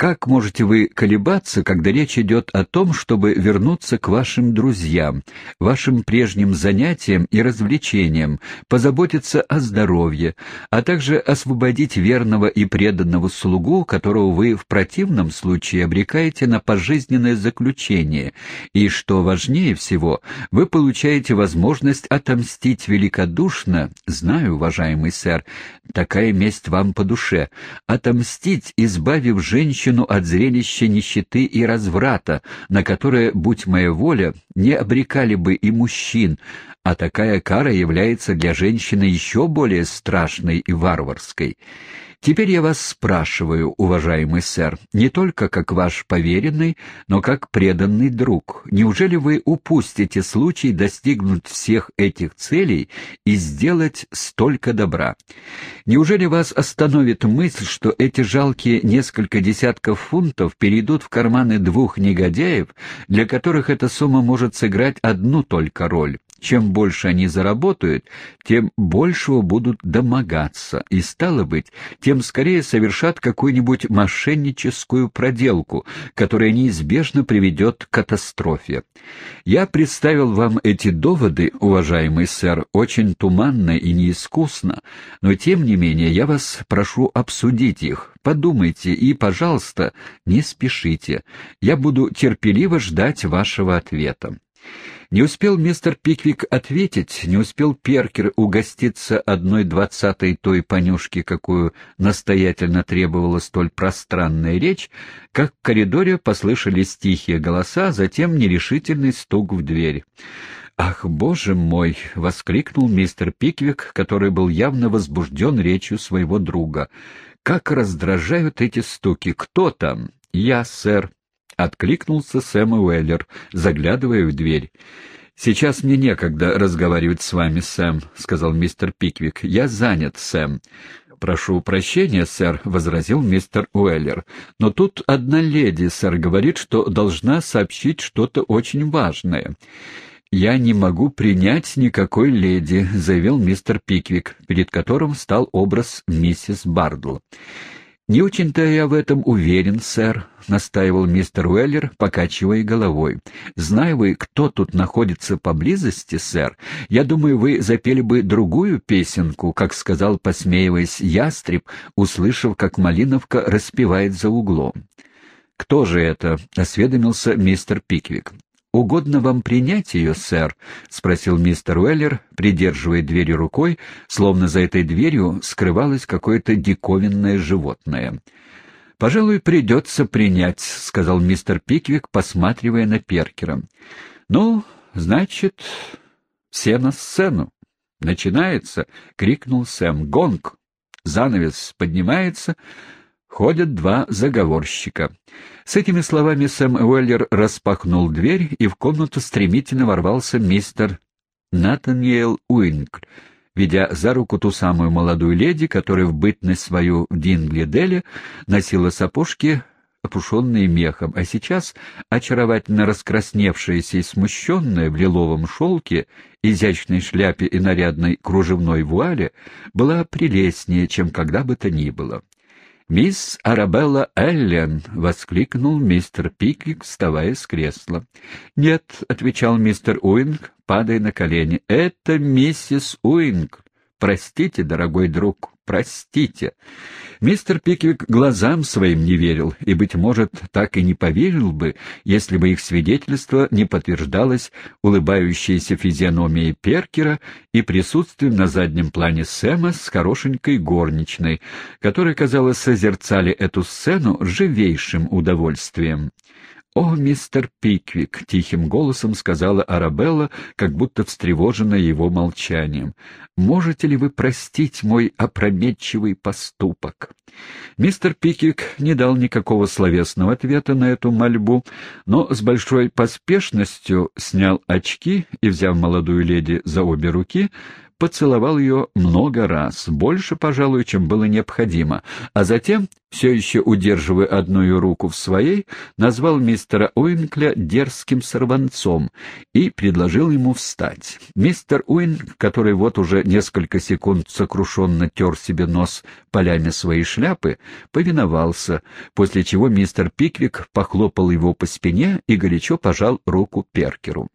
Как можете вы колебаться, когда речь идет о том, чтобы вернуться к вашим друзьям, вашим прежним занятиям и развлечениям, позаботиться о здоровье, а также освободить верного и преданного слугу, которого вы в противном случае обрекаете на пожизненное заключение, и, что важнее всего, вы получаете возможность отомстить великодушно, знаю, уважаемый сэр, такая месть вам по душе, отомстить, избавив женщину женщину от зрелища нищеты и разврата, на которое, будь моя воля, не обрекали бы и мужчин, а такая кара является для женщины еще более страшной и варварской. Теперь я вас спрашиваю, уважаемый сэр, не только как ваш поверенный, но как преданный друг, неужели вы упустите случай достигнуть всех этих целей и сделать столько добра? Неужели вас остановит мысль, что эти жалкие несколько десятков фунтов перейдут в карманы двух негодяев, для которых эта сумма может сыграть одну только роль? Чем больше они заработают, тем большего будут домогаться, и, стало быть, тем скорее совершат какую-нибудь мошенническую проделку, которая неизбежно приведет к катастрофе. Я представил вам эти доводы, уважаемый сэр, очень туманно и неискусно, но, тем не менее, я вас прошу обсудить их, подумайте и, пожалуйста, не спешите. Я буду терпеливо ждать вашего ответа. Не успел мистер Пиквик ответить, не успел Перкер угоститься одной двадцатой той понюшки, какую настоятельно требовала столь пространная речь, как в коридоре послышались тихие голоса, затем нерешительный стук в дверь. «Ах, боже мой!» — воскликнул мистер Пиквик, который был явно возбужден речью своего друга. «Как раздражают эти стуки! Кто там?» «Я, сэр», Откликнулся Сэм Уэллер, заглядывая в дверь. «Сейчас мне некогда разговаривать с вами, Сэм», — сказал мистер Пиквик. «Я занят, Сэм». «Прошу прощения, сэр», — возразил мистер Уэллер. «Но тут одна леди, сэр, говорит, что должна сообщить что-то очень важное». «Я не могу принять никакой леди», — заявил мистер Пиквик, перед которым стал образ миссис Бардл. «Не очень-то я в этом уверен, сэр», — настаивал мистер Уэллер, покачивая головой. «Знаю вы, кто тут находится поблизости, сэр, я думаю, вы запели бы другую песенку, как сказал, посмеиваясь, ястреб, услышав, как Малиновка распевает за углом». «Кто же это?» — осведомился мистер Пиквик. «Угодно вам принять ее, сэр?» — спросил мистер Уэллер, придерживая дверь рукой, словно за этой дверью скрывалось какое-то диковинное животное. «Пожалуй, придется принять», — сказал мистер Пиквик, посматривая на Перкера. «Ну, значит, все на сцену. Начинается!» — крикнул Сэм. «Гонг!» Занавес поднимается, Ходят два заговорщика. С этими словами Сэм Уэллер распахнул дверь, и в комнату стремительно ворвался мистер Натаниэл Уинк, ведя за руку ту самую молодую леди, которая в бытность свою в Динглиделе носила сапожки, опушенные мехом, а сейчас, очаровательно раскрасневшаяся и смущенная в лиловом шелке, изящной шляпе и нарядной кружевной вуале, была прелестнее, чем когда бы то ни было. «Мисс Арабелла Эллен!» — воскликнул мистер Пиквик, вставая с кресла. «Нет», — отвечал мистер Уинкль, падая на колени, — «это миссис Уинкль. Простите, дорогой друг, простите». Мистер Пиквик глазам своим не верил, и, быть может, так и не поверил бы, если бы их свидетельство не подтверждалось улыбающейся физиономией Перкера и присутствием на заднем плане Сэма с хорошенькой горничной, которые, казалось, созерцали эту сцену живейшим удовольствием. «О, мистер Пиквик!» — тихим голосом сказала Арабелла, как будто встревоженная его молчанием. «Можете ли вы простить мой опрометчивый поступок?» Мистер Пиквик не дал никакого словесного ответа на эту мольбу, но с большой поспешностью снял очки и, взяв молодую леди за обе руки, поцеловал ее много раз, больше, пожалуй, чем было необходимо, а затем все еще удерживая одну руку в своей, назвал мистера Уинкля дерзким сорванцом и предложил ему встать. Мистер Уинк, который вот уже несколько секунд сокрушенно тер себе нос полями своей шляпы, повиновался, после чего мистер Пиквик похлопал его по спине и горячо пожал руку Перкеру.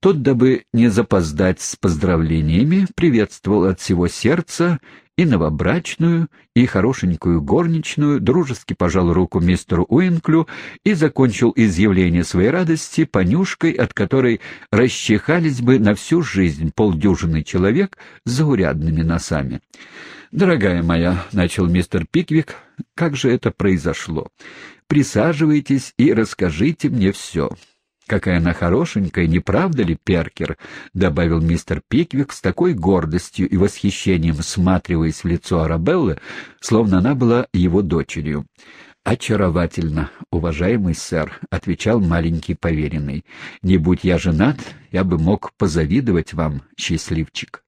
Тот, дабы не запоздать с поздравлениями, приветствовал от всего сердца и новобрачную, и хорошенькую горничную, дружески пожал руку мистеру Уинклю и закончил изъявление своей радости понюшкой, от которой расчихались бы на всю жизнь полдюжины человек с заурядными носами. «Дорогая моя», — начал мистер Пиквик, — «как же это произошло? Присаживайтесь и расскажите мне все». «Какая она хорошенькая, не правда ли, Перкер?» — добавил мистер Пиквик с такой гордостью и восхищением, сматриваясь в лицо Арабеллы, словно она была его дочерью. «Очаровательно, уважаемый сэр», — отвечал маленький поверенный. «Не будь я женат, я бы мог позавидовать вам, счастливчик».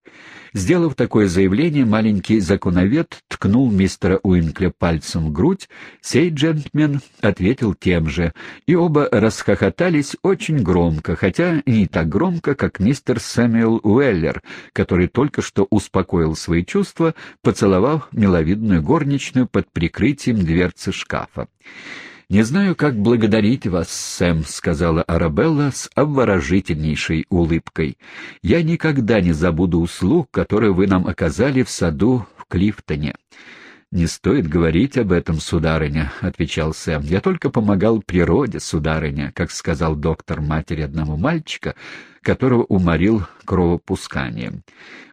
Сделав такое заявление, маленький законовед ткнул мистера Уинкля пальцем в грудь, сей джентльмен ответил тем же, и оба расхохотались очень громко, хотя не так громко, как мистер Сэмюэл Уэллер, который только что успокоил свои чувства, поцеловав миловидную горничную под прикрытием дверцы шкафа. «Не знаю, как благодарить вас, Сэм», — сказала Арабелла с обворожительнейшей улыбкой. «Я никогда не забуду услуг, которые вы нам оказали в саду в Клифтоне». «Не стоит говорить об этом, сударыня», — отвечал Сэм. «Я только помогал природе, сударыня», как сказал доктор матери одного мальчика, которого уморил кровопусканием.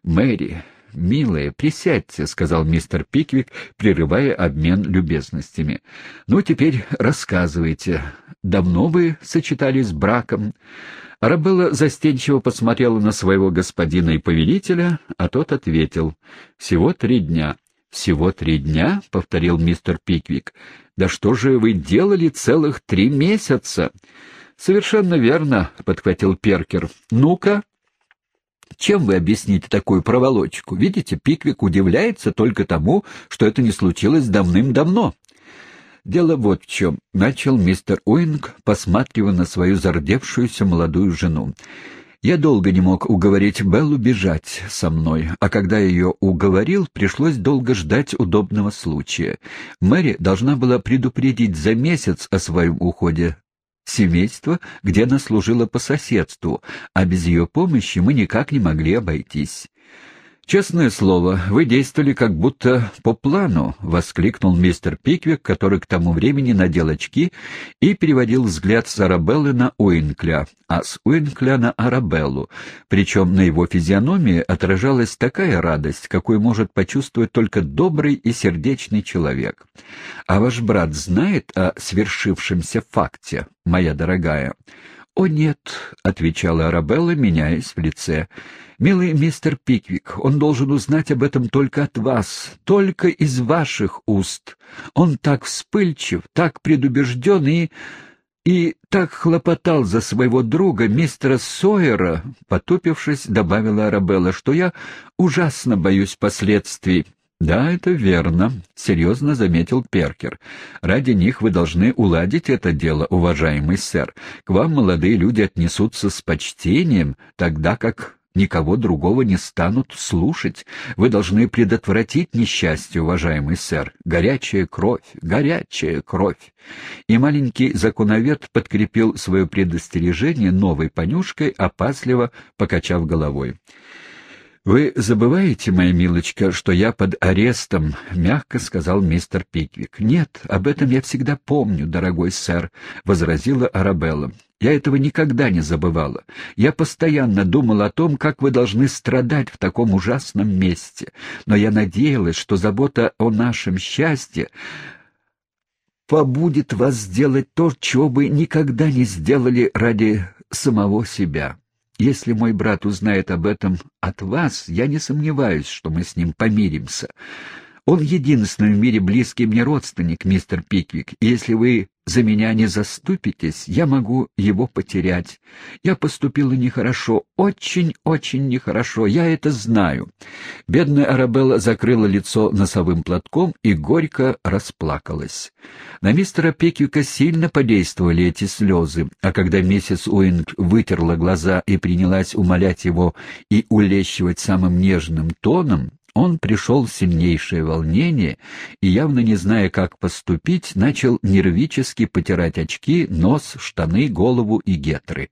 «Мэри, «Милая, присядьте», — сказал мистер Пиквик, прерывая обмен любезностями. «Ну, теперь рассказывайте. Давно вы сочетались с браком?» Арабелла застенчиво посмотрела на своего господина и повелителя, а тот ответил. «Всего три дня». «Всего три дня?» — повторил мистер Пиквик. «Да что же вы делали целых три месяца?» «Совершенно верно», — подхватил Перкер. «Ну-ка, чем вы объясните такую проволочку? Видите, Пиквик удивляется только тому, что это не случилось давным-давно. Дело вот в чем. Начал мистер Уинг, посматривая на свою зардевшуюся молодую жену. Я долго не мог уговорить Беллу бежать со мной, а когда ее уговорил, пришлось долго ждать удобного случая. Мэри должна была предупредить за месяц о своем уходе семейство, где она служила по соседству, а без ее помощи мы никак не могли обойтись. «Честное слово, вы действовали как будто по плану», — воскликнул мистер Пиквик, который к тому времени надел очки и переводил взгляд с Арабеллы на Уинкля, а с Уинкля на Арабеллу. Причем на его физиономии отражалась такая радость, какую может почувствовать только добрый и сердечный человек. «А ваш брат знает о свершившемся факте, моя дорогая?» «О, нет», — отвечала Арабелла, меняясь в лице. «Милый мистер Пиквик, он должен узнать об этом только от вас, только из ваших уст. Он так вспыльчив, так предубежден и... и так хлопотал за своего друга, мистера Сойера», — потупившись, добавила Арабелла, — «что я ужасно боюсь последствий». «Да, это верно», — серьезно заметил Перкер. «Ради них вы должны уладить это дело, уважаемый сэр. К вам молодые люди отнесутся с почтением, тогда как никого другого не станут слушать. Вы должны предотвратить несчастье, уважаемый сэр. Горячая кровь, горячая кровь». И маленький законовед подкрепил свое предостережение новой понюшкой, опасливо покачав головой. «Вы забываете, моя милочка, что я под арестом», — мягко сказал мистер Пиквик. «Нет, об этом я всегда помню, дорогой сэр», — возразила Арабелла. «Я этого никогда не забывала. Я постоянно думала о том, как вы должны страдать в таком ужасном месте. Но я надеялась, что забота о нашем счастье побудет вас сделать то, чего вы никогда не сделали ради самого себя». Если мой брат узнает об этом от вас, я не сомневаюсь, что мы с ним помиримся. Он единственный в мире близкий мне родственник, мистер Пиквик, и если вы за меня не заступитесь, я могу его потерять. Я поступила нехорошо, очень-очень нехорошо, я это знаю». Бедная Арабелла закрыла лицо носовым платком и горько расплакалась. На мистера Пекюка сильно подействовали эти слезы, а когда миссис Уинг вытерла глаза и принялась умолять его и улещивать самым нежным тоном, он пришел в сильнейшее волнение и, явно не зная, как поступить, начал нервически потирать очки, нос, штаны, голову и гетры.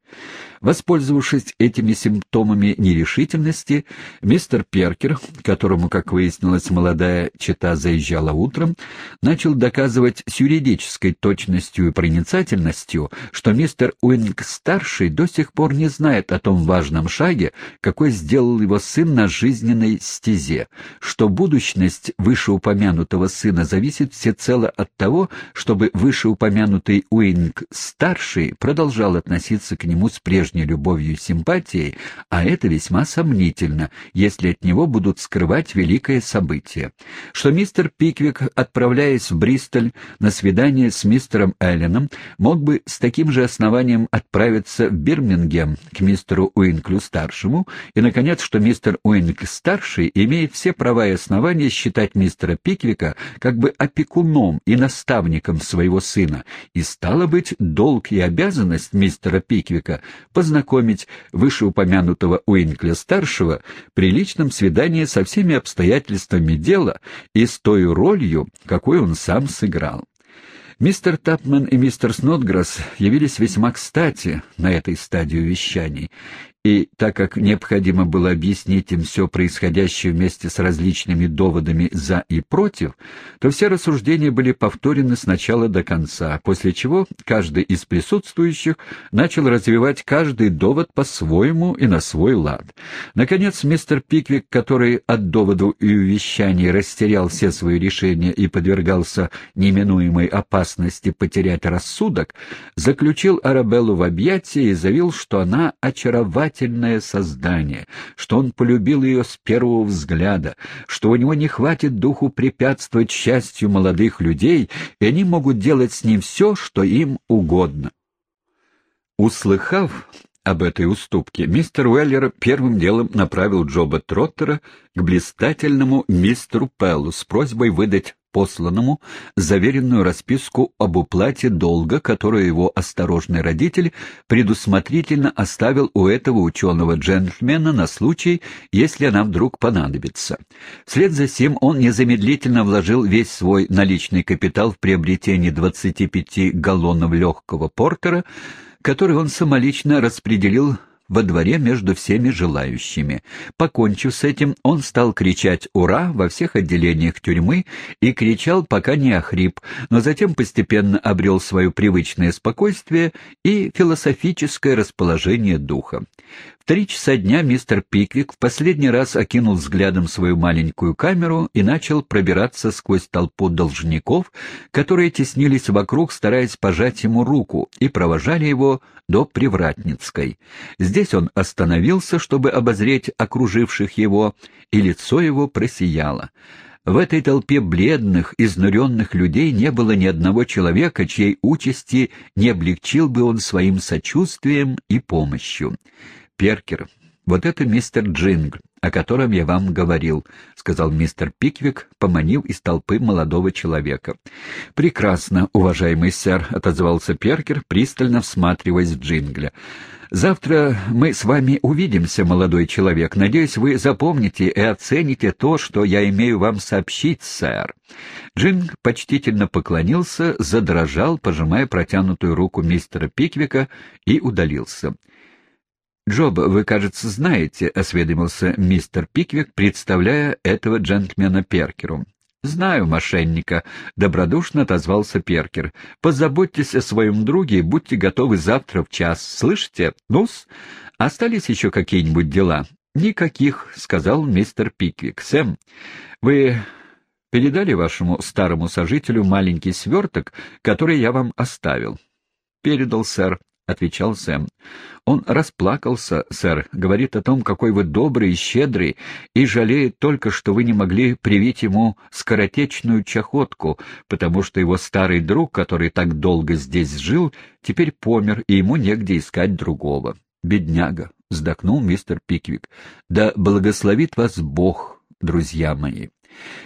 Воспользовавшись этими симптомами нерешительности, мистер Перкер, которому, как выяснилось, молодая чита заезжала утром, начал доказывать с юридической точностью и проницательностью, что мистер Уинг-старший до сих пор не знает о том важном шаге, какой сделал его сын на жизненной стезе, что будущность вышеупомянутого сына зависит всецело от того, чтобы вышеупомянутый Уинг-старший продолжал относиться к нему с прежней любовью и симпатией, а это весьма сомнительно, если от него будут скрывать великое событие. Что мистер Пиквик, отправляясь в Бристоль на свидание с мистером Элленом, мог бы с таким же основанием отправиться в Бирмингем к мистеру Уинклю-старшему, и, наконец, что мистер Уинк-старший имеет все все права и основания считать мистера Пиквика как бы опекуном и наставником своего сына, и, стало быть, долг и обязанность мистера Пиквика познакомить вышеупомянутого Уинкля-старшего при личном свидании со всеми обстоятельствами дела и с той ролью, какой он сам сыграл. Мистер Тапман и мистер Снотграсс явились весьма кстати на этой стадии вещаний, и так как необходимо было объяснить им все происходящее вместе с различными доводами «за» и «против», то все рассуждения были повторены сначала до конца, после чего каждый из присутствующих начал развивать каждый довод по-своему и на свой лад. Наконец, мистер Пиквик, который от доводу и увещаний растерял все свои решения и подвергался неминуемой опасности потерять рассудок, заключил Арабеллу в объятия и заявил, что она очаровательна очаровательное создание, что он полюбил ее с первого взгляда, что у него не хватит духу препятствовать счастью молодых людей, и они могут делать с ним все, что им угодно. Услыхав об этой уступке, мистер Уэллер первым делом направил Джоба Троттера к блистательному мистеру Пеллу с просьбой выдать посланному заверенную расписку об уплате долга, которую его осторожный родитель предусмотрительно оставил у этого ученого джентльмена на случай, если она вдруг понадобится. Вслед за сим он незамедлительно вложил весь свой наличный капитал в приобретение 25 галлонов легкого портера, который он самолично распределил во дворе между всеми желающими. Покончив с этим, он стал кричать «Ура!» во всех отделениях тюрьмы и кричал, пока не охрип, но затем постепенно обрел свое привычное спокойствие и философическое расположение духа три часа дня мистер Пиквик в последний раз окинул взглядом свою маленькую камеру и начал пробираться сквозь толпу должников, которые теснились вокруг, стараясь пожать ему руку, и провожали его до Привратницкой. Здесь он остановился, чтобы обозреть окруживших его, и лицо его просияло. В этой толпе бледных, изнуренных людей не было ни одного человека, чьей участи не облегчил бы он своим сочувствием и помощью. Перкер, вот это мистер Джингл, о котором я вам говорил», — сказал мистер Пиквик, поманив из толпы молодого человека. «Прекрасно, уважаемый сэр», — отозвался Перкер, пристально всматриваясь в Джингля. «Завтра мы с вами увидимся, молодой человек. Надеюсь, вы запомните и оцените то, что я имею вам сообщить, сэр». Джинг почтительно поклонился, задрожал, пожимая протянутую руку мистера Пиквика, и удалился. «Джоб, вы, кажется, знаете», — осведомился мистер Пиквик, представляя этого джентльмена Перкеру. «Знаю мошенника», — добродушно отозвался Перкер. «Позаботьтесь о своем друге и будьте готовы завтра в час. Слышите? Ну-с, остались еще какие-нибудь дела?» «Никаких», — сказал мистер Пиквик. «Сэм, вы передали вашему старому сожителю маленький сверток, который я вам оставил?» «Передал, сэр», — отвечал Сэм. «Он расплакался, сэр, говорит о том, какой вы добрый и щедрый, и жалеет только, что вы не могли привить ему скоротечную чахотку, потому что его старый друг, который так долго здесь жил, теперь помер, и ему негде искать другого. Бедняга!» — вздохнул мистер Пиквик. «Да благословит вас Бог, друзья мои!»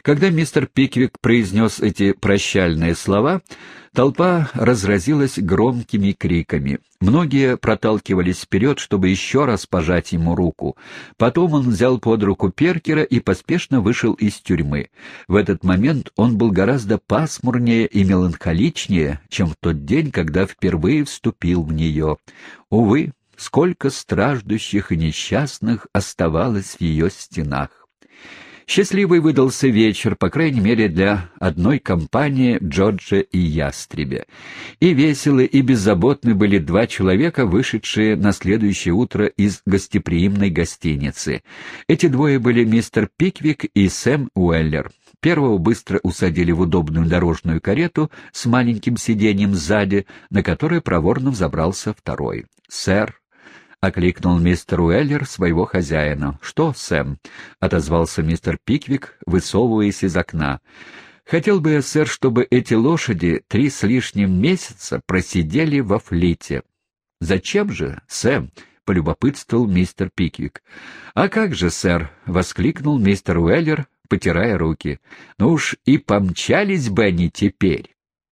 Когда мистер Пиквик произнес эти прощальные слова, толпа разразилась громкими криками. Многие проталкивались вперед, чтобы еще раз пожать ему руку. Потом он взял под руку Перкера и поспешно вышел из тюрьмы. В этот момент он был гораздо пасмурнее и меланхоличнее, чем в тот день, когда впервые вступил в нее. Увы, сколько страждущих и несчастных оставалось в ее стенах. Счастливый выдался вечер, по крайней мере, для одной компании Джорджа и Ястребя. И веселы, и беззаботны были два человека, вышедшие на следующее утро из гостеприимной гостиницы. Эти двое были мистер Пиквик и Сэм Уэллер. Первого быстро усадили в удобную дорожную карету с маленьким сиденьем сзади, на которое проворно взобрался второй. «Сэр», — окликнул мистер Уэллер своего хозяина. «Что, Сэм?» — отозвался мистер Пиквик, высовываясь из окна. «Хотел бы я, сэр, чтобы эти лошади три с лишним месяца просидели во флите». «Зачем же, Сэм?» — полюбопытствовал мистер Пиквик. «А как же, сэр?» — воскликнул мистер Уэллер, потирая руки. «Ну уж и помчались бы они теперь!»